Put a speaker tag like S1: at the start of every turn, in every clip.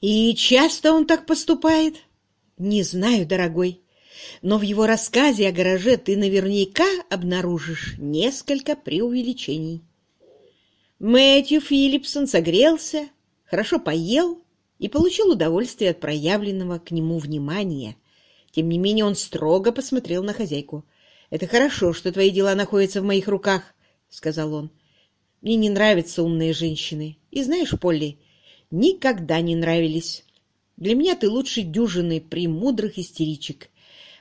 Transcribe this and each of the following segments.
S1: И часто он так поступает? Не знаю, дорогой. Но в его рассказе о гараже ты наверняка обнаружишь несколько преувеличений. Мэтью Филлипсон согрелся, хорошо поел и получил удовольствие от проявленного к нему внимания. Тем не менее он строго посмотрел на хозяйку. «Это хорошо, что твои дела находятся в моих руках», — сказал он. «Мне не нравятся умные женщины. И знаешь, Полли, никогда не нравились. Для меня ты лучше дюжины премудрых истеричек.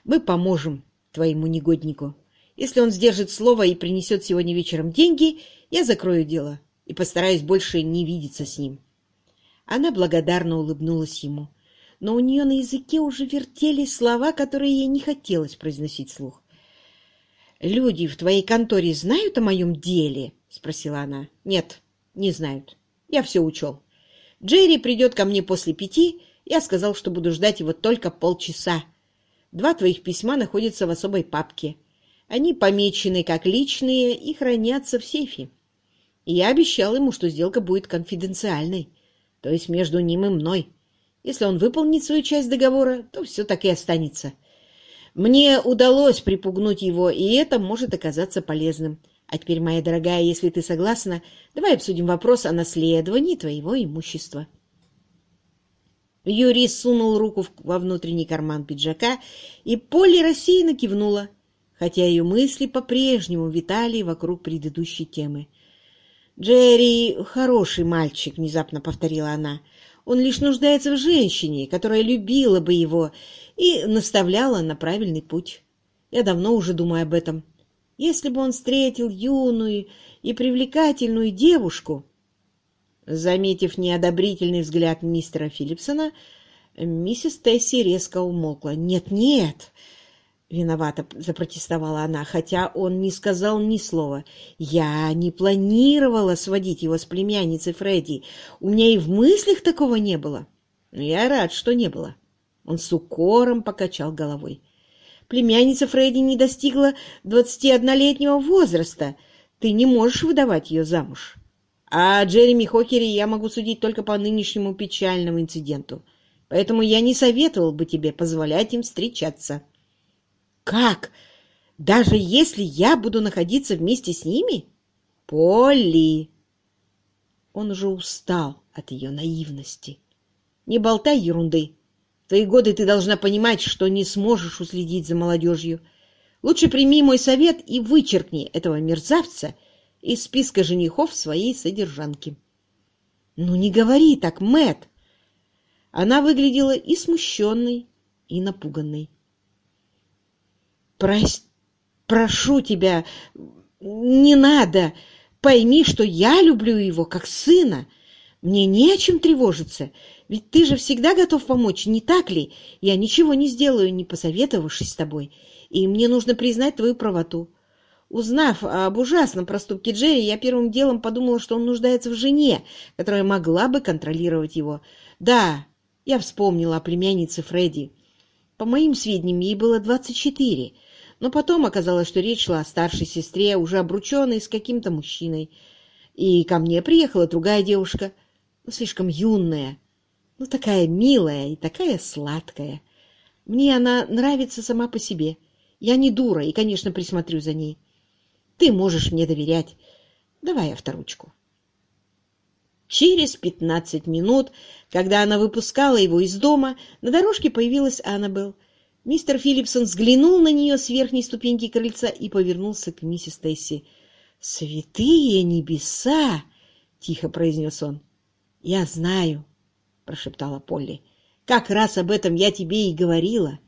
S1: Мы поможем твоему негоднику. Если он сдержит слово и принесет сегодня вечером деньги, я закрою дело и постараюсь больше не видеться с ним». Она благодарно улыбнулась ему, но у нее на языке уже вертелись слова, которые ей не хотелось произносить вслух. «Люди в твоей конторе знают о моем деле?» — спросила она. «Нет, не знают. Я все учел. Джерри придет ко мне после пяти. Я сказал, что буду ждать его только полчаса. Два твоих письма находятся в особой папке. Они помечены как личные и хранятся в сейфе. И я обещал ему, что сделка будет конфиденциальной то есть между ним и мной. Если он выполнит свою часть договора, то все так и останется. Мне удалось припугнуть его, и это может оказаться полезным. А теперь, моя дорогая, если ты согласна, давай обсудим вопрос о наследовании твоего имущества. Юрий сунул руку во внутренний карман пиджака, и Полли рассеянно кивнула, хотя ее мысли по-прежнему витали вокруг предыдущей темы. «Джерри хороший мальчик», — внезапно повторила она. «Он лишь нуждается в женщине, которая любила бы его и наставляла на правильный путь. Я давно уже думаю об этом. Если бы он встретил юную и привлекательную девушку...» Заметив неодобрительный взгляд мистера Филлипсона, миссис Тесси резко умолкла. «Нет-нет!» Виновато запротестовала она, хотя он не сказал ни слова. «Я не планировала сводить его с племянницей Фредди. У меня и в мыслях такого не было». «Но я рад, что не было». Он с укором покачал головой. «Племянница Фредди не достигла двадцати однолетнего возраста. Ты не можешь выдавать ее замуж. А Джереми Хокери я могу судить только по нынешнему печальному инциденту. Поэтому я не советовал бы тебе позволять им встречаться». Как? Даже если я буду находиться вместе с ними? Полли! Он уже устал от ее наивности. Не болтай ерунды. Твои годы ты должна понимать, что не сможешь уследить за молодежью. Лучше прими мой совет и вычеркни этого мерзавца из списка женихов своей содержанки. Ну, не говори так, Мэт. Она выглядела и смущенной, и напуганной. Прос... Прошу тебя, не надо. Пойми, что я люблю его как сына. Мне не о чем тревожиться, ведь ты же всегда готов помочь, не так ли? Я ничего не сделаю, не посоветовавшись с тобой, и мне нужно признать твою правоту. Узнав об ужасном проступке Джерри, я первым делом подумала, что он нуждается в жене, которая могла бы контролировать его. Да, я вспомнила о племяннице Фредди. По моим сведениям, ей было двадцать четыре, но потом оказалось, что речь шла о старшей сестре, уже обрученной с каким-то мужчиной. И ко мне приехала другая девушка, ну, слишком юная, ну, такая милая и такая сладкая. Мне она нравится сама по себе. Я не дура и, конечно, присмотрю за ней. Ты можешь мне доверять. Давай авторучку. Через пятнадцать минут, когда она выпускала его из дома, на дорожке появилась Аннабелл. Мистер Филлипсон взглянул на нее с верхней ступеньки крыльца и повернулся к миссис Тесси. «Святые небеса!» — тихо произнес он. «Я знаю», — прошептала Полли. «Как раз об этом я тебе и говорила».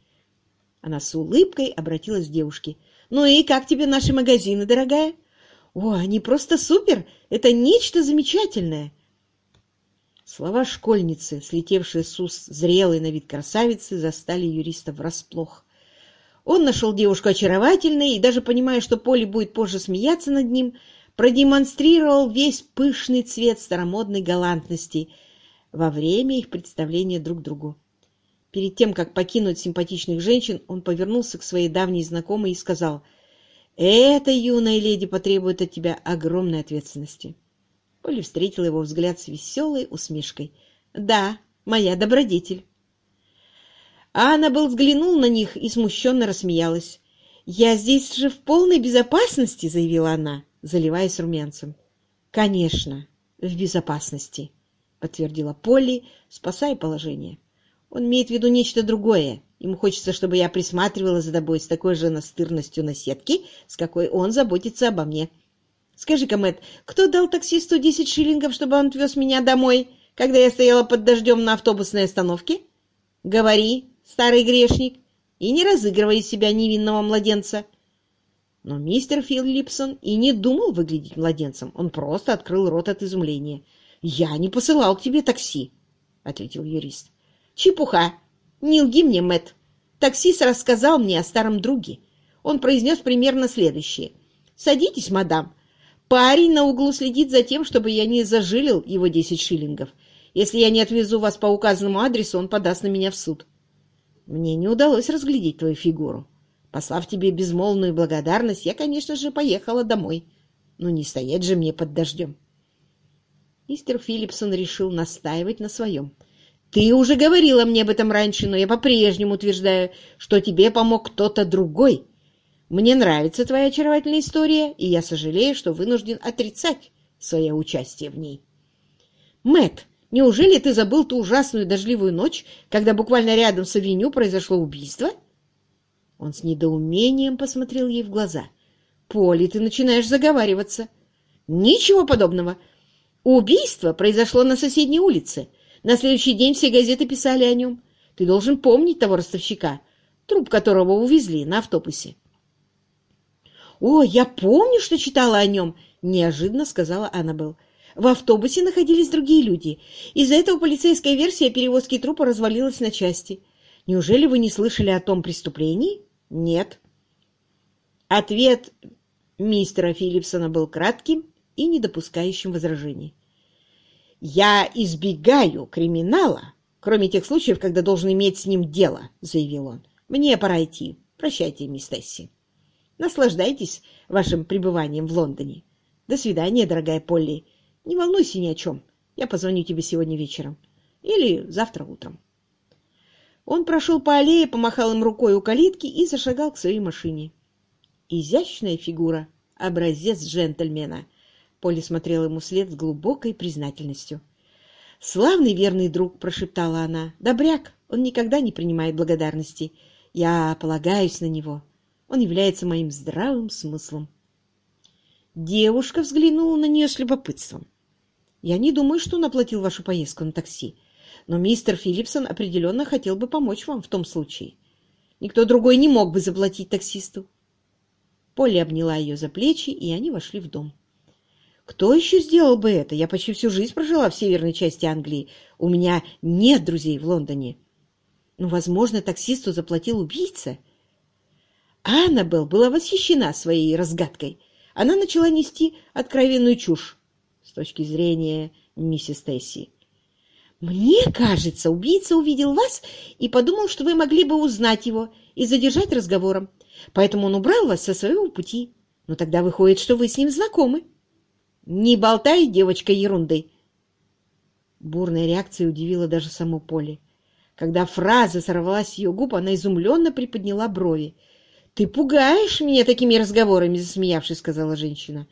S1: Она с улыбкой обратилась к девушке. «Ну и как тебе наши магазины, дорогая?» «О, они просто супер! Это нечто замечательное!» Слова школьницы, слетевшие с уст зрелой на вид красавицы, застали юриста врасплох. Он нашел девушку очаровательной и, даже понимая, что Поле будет позже смеяться над ним, продемонстрировал весь пышный цвет старомодной галантности во время их представления друг другу. Перед тем, как покинуть симпатичных женщин, он повернулся к своей давней знакомой и сказал, «Эта юная леди потребует от тебя огромной ответственности». Полли встретила его взгляд с веселой усмешкой. «Да, моя добродетель. Аннабелл взглянул на них и смущенно рассмеялась. «Я здесь же в полной безопасности», — заявила она, заливаясь румянцем. «Конечно, в безопасности», — подтвердила Полли, спасая положение. «Он имеет в виду нечто другое. Ему хочется, чтобы я присматривала за тобой с такой же настырностью на сетке, с какой он заботится обо мне. Скажи-ка, Мэтт, кто дал таксисту десять шиллингов, чтобы он отвез меня домой, когда я стояла под дождем на автобусной остановке? Говори, старый грешник, и не разыгрывай из себя невинного младенца». Но мистер Филлипсон и не думал выглядеть младенцем. Он просто открыл рот от изумления. «Я не посылал тебе такси», — ответил юрист. «Чепуха! Не лги мне, Мэтт. Таксист рассказал мне о старом друге. Он произнес примерно следующее. «Садитесь, мадам. Парень на углу следит за тем, чтобы я не зажилил его десять шиллингов. Если я не отвезу вас по указанному адресу, он подаст на меня в суд». Мне не удалось разглядеть твою фигуру. Послав тебе безмолвную благодарность, я, конечно же, поехала домой. Но не стоять же мне под дождем. Мистер Филлипсон решил настаивать на своем. Ты уже говорила мне об этом раньше, но я по-прежнему утверждаю, что тебе помог кто-то другой. Мне нравится твоя очаровательная история, и я сожалею, что вынужден отрицать свое участие в ней. Мэтт, неужели ты забыл ту ужасную дождливую ночь, когда буквально рядом с авеню произошло убийство? Он с недоумением посмотрел ей в глаза. «Поли, ты начинаешь заговариваться». «Ничего подобного. Убийство произошло на соседней улице. На следующий день все газеты писали о нем. Ты должен помнить того ростовщика, труп которого увезли на автобусе». «О, я помню, что читала о нем», — неожиданно сказала Аннабелл. В автобусе находились другие люди. Из-за этого полицейская версия перевозки трупа развалилась на части. Неужели вы не слышали о том преступлении? Нет. Ответ мистера Филлипсона был кратким и не допускающим возражений. «Я избегаю криминала, кроме тех случаев, когда должен иметь с ним дело», — заявил он. «Мне пора идти. Прощайте, мисс Тесси. Наслаждайтесь вашим пребыванием в Лондоне. До свидания, дорогая Полли. Не волнуйся ни о чем. Я позвоню тебе сегодня вечером. Или завтра утром». Он прошел по аллее, помахал им рукой у калитки и зашагал к своей машине. Изящная фигура, образец джентльмена. Полли смотрела ему вслед с глубокой признательностью. «Славный верный друг», — прошептала она. «Добряк, он никогда не принимает благодарности. Я полагаюсь на него. Он является моим здравым смыслом». Девушка взглянула на нее с любопытством. «Я не думаю, что он оплатил вашу поездку на такси но мистер Филлипсон определенно хотел бы помочь вам в том случае. Никто другой не мог бы заплатить таксисту. Полли обняла ее за плечи, и они вошли в дом. Кто еще сделал бы это? Я почти всю жизнь прожила в северной части Англии. У меня нет друзей в Лондоне. Ну, возможно, таксисту заплатил убийца. Аннабелл была восхищена своей разгадкой. Она начала нести откровенную чушь с точки зрения миссис Тесси. «Мне кажется, убийца увидел вас и подумал, что вы могли бы узнать его и задержать разговором. Поэтому он убрал вас со своего пути. Но тогда выходит, что вы с ним знакомы». «Не болтай, девочка, ерунды!» Бурная реакция удивила даже саму Поле. Когда фраза сорвалась с ее губ, она изумленно приподняла брови. «Ты пугаешь меня такими разговорами!» — засмеявшись, сказала женщина.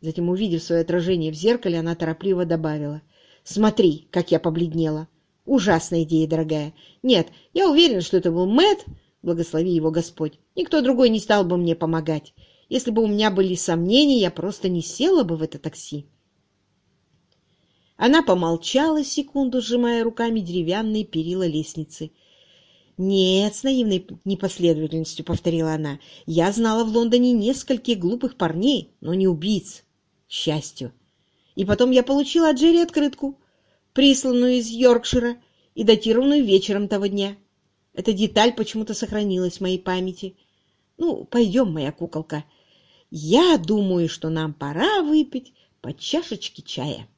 S1: Затем, увидев свое отражение в зеркале, она торопливо добавила — Смотри, как я побледнела. Ужасная идея, дорогая. Нет, я уверена, что это был Мэт, благослови его Господь. Никто другой не стал бы мне помогать. Если бы у меня были сомнения, я просто не села бы в это такси. Она помолчала секунду, сжимая руками деревянные перила лестницы. «Нет, с наивной непоследовательностью», — повторила она. «Я знала в Лондоне нескольких глупых парней, но не убийц. К счастью. И потом я получила от Джерри открытку, присланную из Йоркшира и датированную вечером того дня. Эта деталь почему-то сохранилась в моей памяти. Ну, пойдем, моя куколка. Я думаю, что нам пора выпить по чашечке чая.